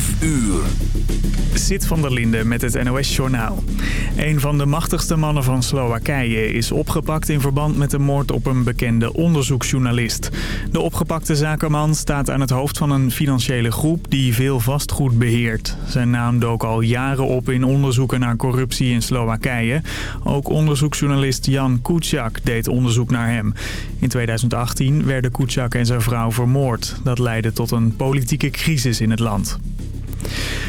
5 uur. Zit van der Linde met het NOS-journaal. Een van de machtigste mannen van Slowakije is opgepakt in verband met de moord op een bekende onderzoeksjournalist. De opgepakte zakenman staat aan het hoofd van een financiële groep die veel vastgoed beheert. Zijn naam dook al jaren op in onderzoeken naar corruptie in Slowakije. Ook onderzoeksjournalist Jan Kuciak deed onderzoek naar hem. In 2018 werden Kuciak en zijn vrouw vermoord. Dat leidde tot een politieke crisis in het land.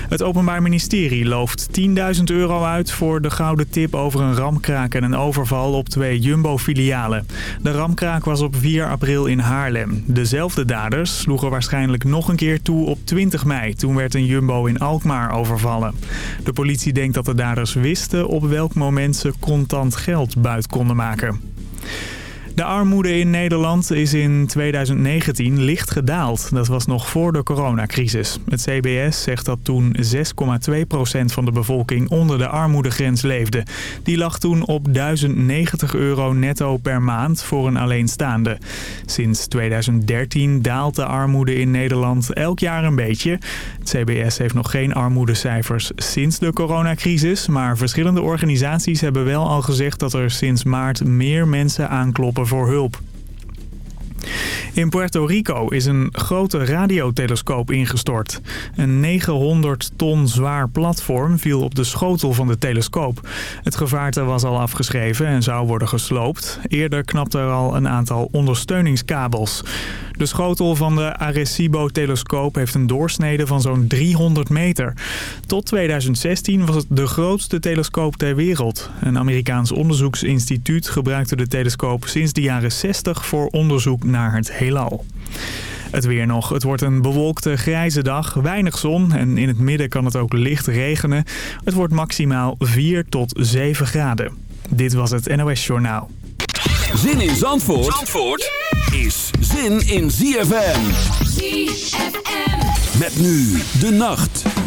Het Openbaar Ministerie looft 10.000 euro uit voor de gouden tip over een ramkraak en een overval op twee Jumbo-filialen. De ramkraak was op 4 april in Haarlem. Dezelfde daders sloegen waarschijnlijk nog een keer toe op 20 mei. Toen werd een Jumbo in Alkmaar overvallen. De politie denkt dat de daders wisten op welk moment ze contant geld buit konden maken. De armoede in Nederland is in 2019 licht gedaald. Dat was nog voor de coronacrisis. Het CBS zegt dat toen 6,2% van de bevolking onder de armoedegrens leefde. Die lag toen op 1090 euro netto per maand voor een alleenstaande. Sinds 2013 daalt de armoede in Nederland elk jaar een beetje. Het CBS heeft nog geen armoedecijfers sinds de coronacrisis. Maar verschillende organisaties hebben wel al gezegd dat er sinds maart meer mensen aankloppen voor hulp. In Puerto Rico is een grote radiotelescoop ingestort. Een 900 ton zwaar platform viel op de schotel van de telescoop. Het gevaarte was al afgeschreven en zou worden gesloopt. Eerder knapte er al een aantal ondersteuningskabels. De schotel van de Arecibo-telescoop heeft een doorsnede van zo'n 300 meter. Tot 2016 was het de grootste telescoop ter wereld. Een Amerikaans onderzoeksinstituut gebruikte de telescoop sinds de jaren 60 voor onderzoek naar het heelal. Het weer nog. Het wordt een bewolkte grijze dag. Weinig zon en in het midden kan het ook licht regenen. Het wordt maximaal 4 tot 7 graden. Dit was het NOS Journaal. Zin in Zandvoort, Zandvoort is zin in ZFM. ZFM. Met nu de nacht.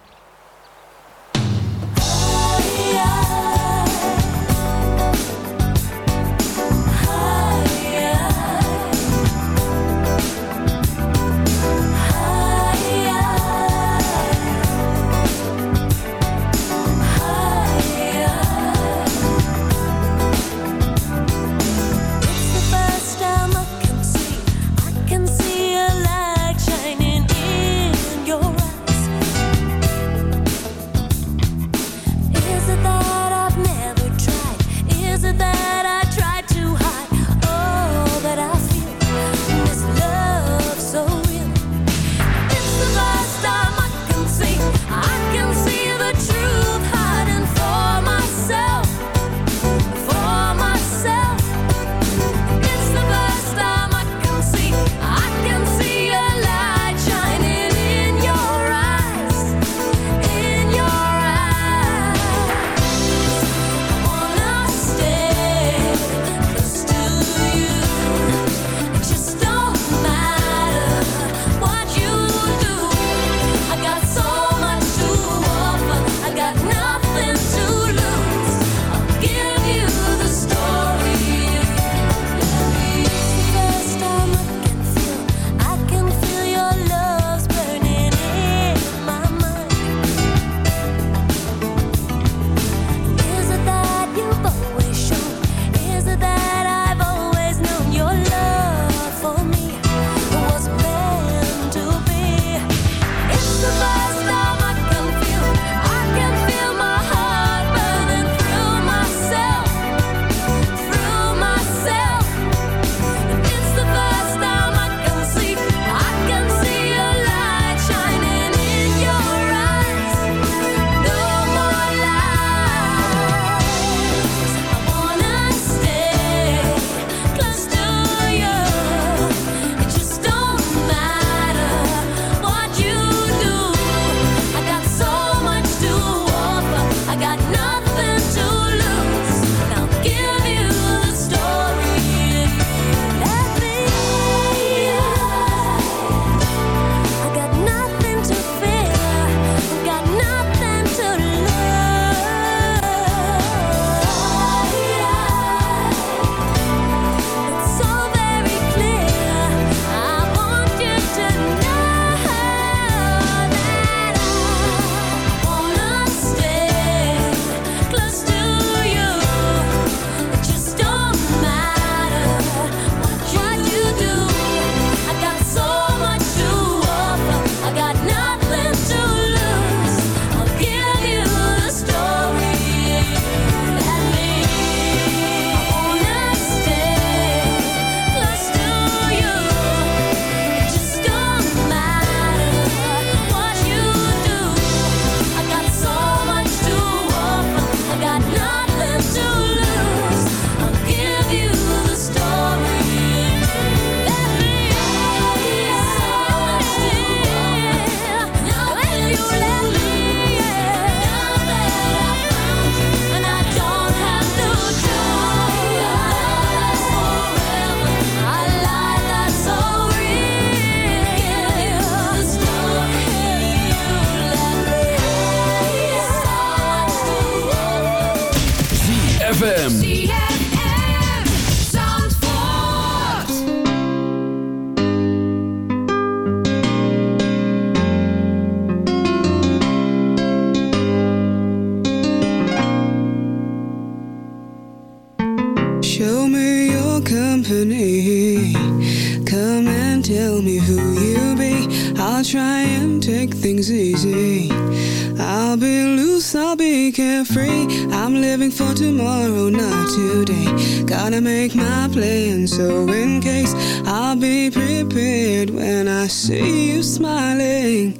I'll be prepared when I see you smiling.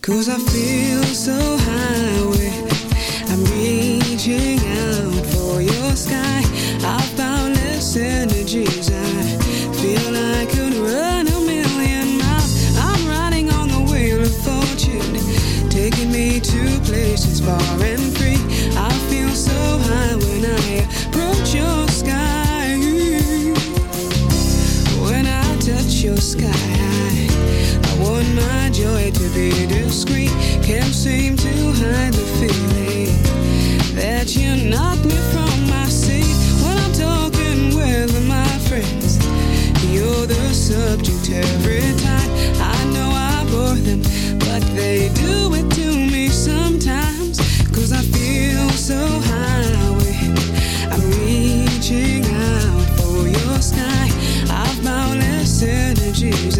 Cause I feel so high I'm reaching out for your sky. I've boundless energies I feel I could run a million miles. I'm riding on the wheel of fortune Taking me to places far and sky high. I want my joy to be discreet. Can't seem to hide the feeling that you knock me from my seat when I'm talking with my friends. You're the subject every time. Jesus.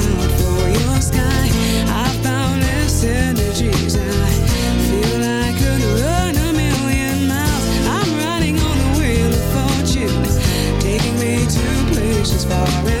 sorry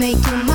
make you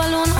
balón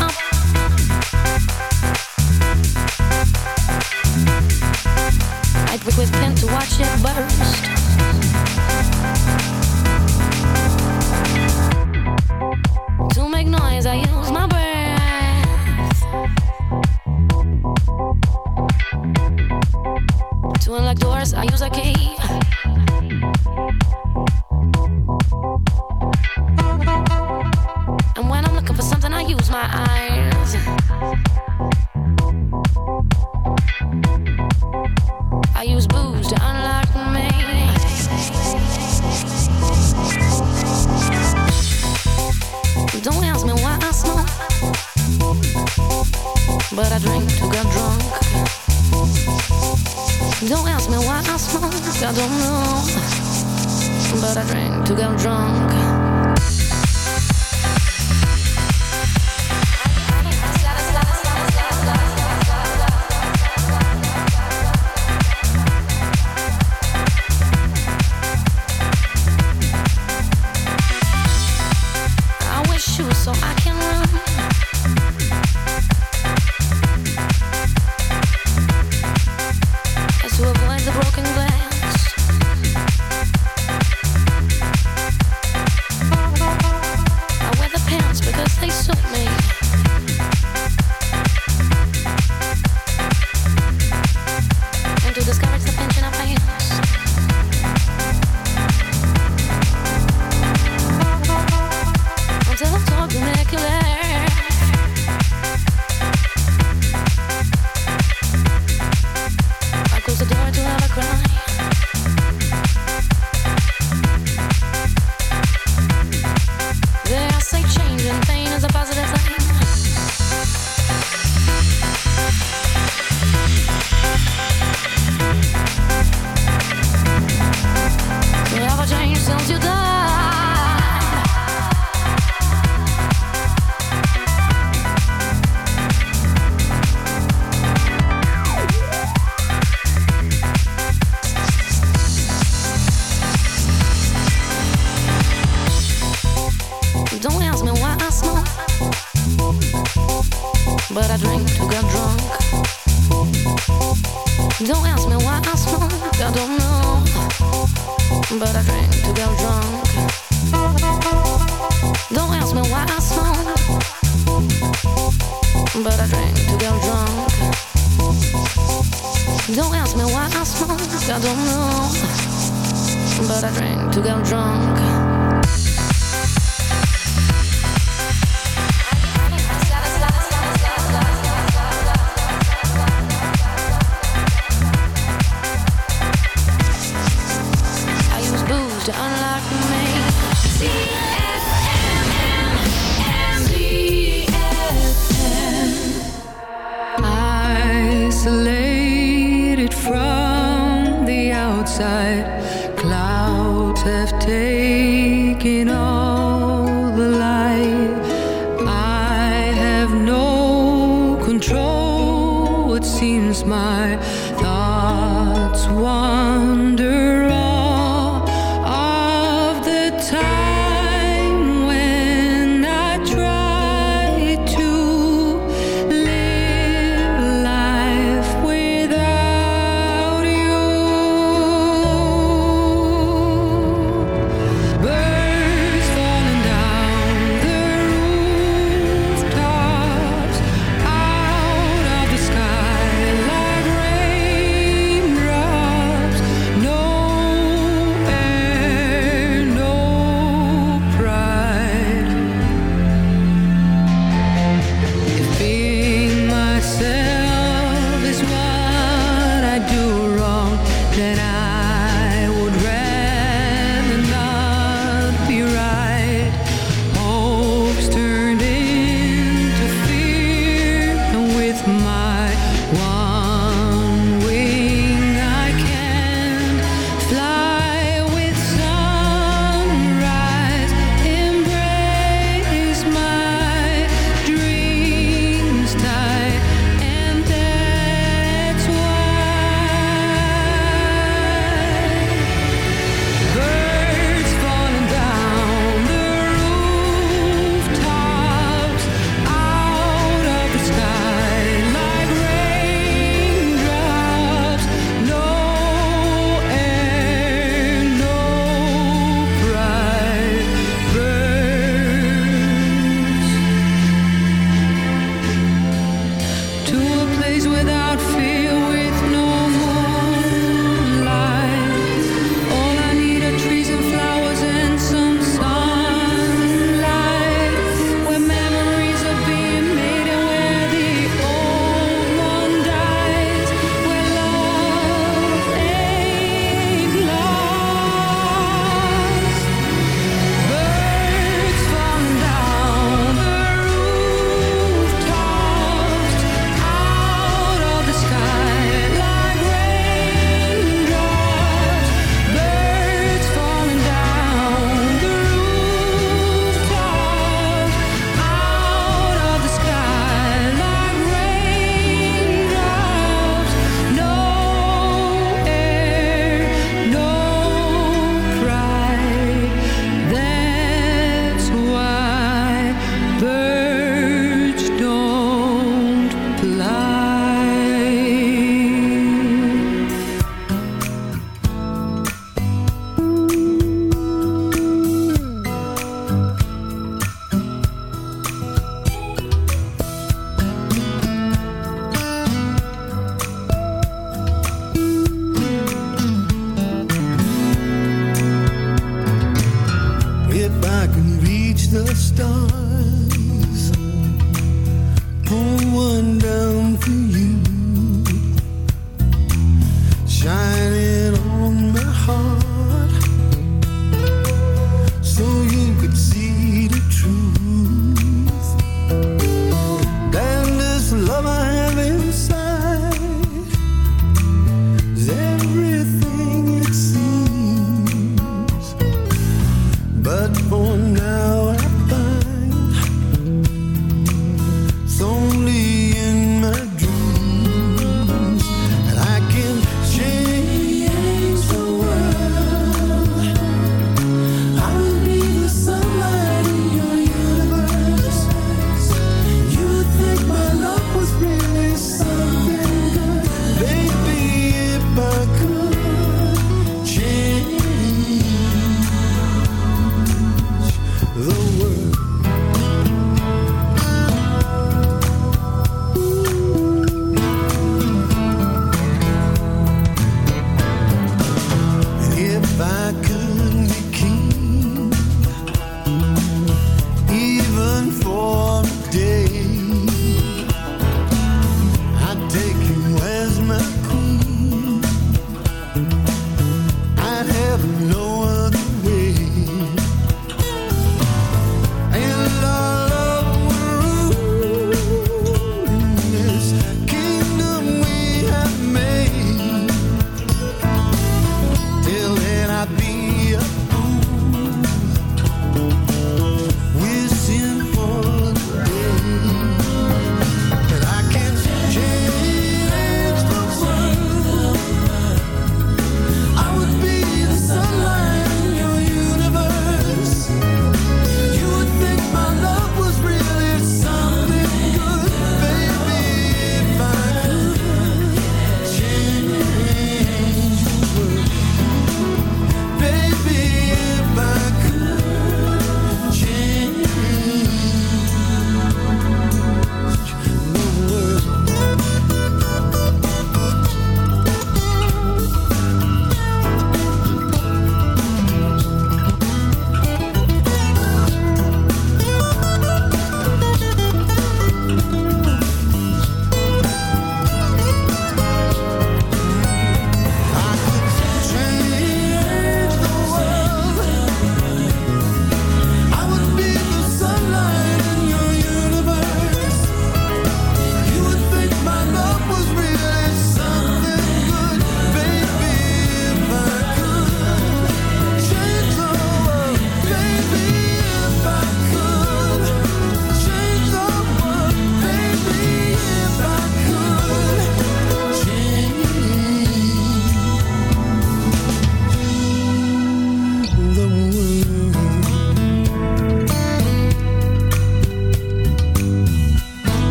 seems my thoughts wander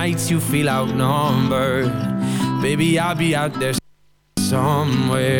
Nights you feel outnumbered, baby, I'll be out there somewhere.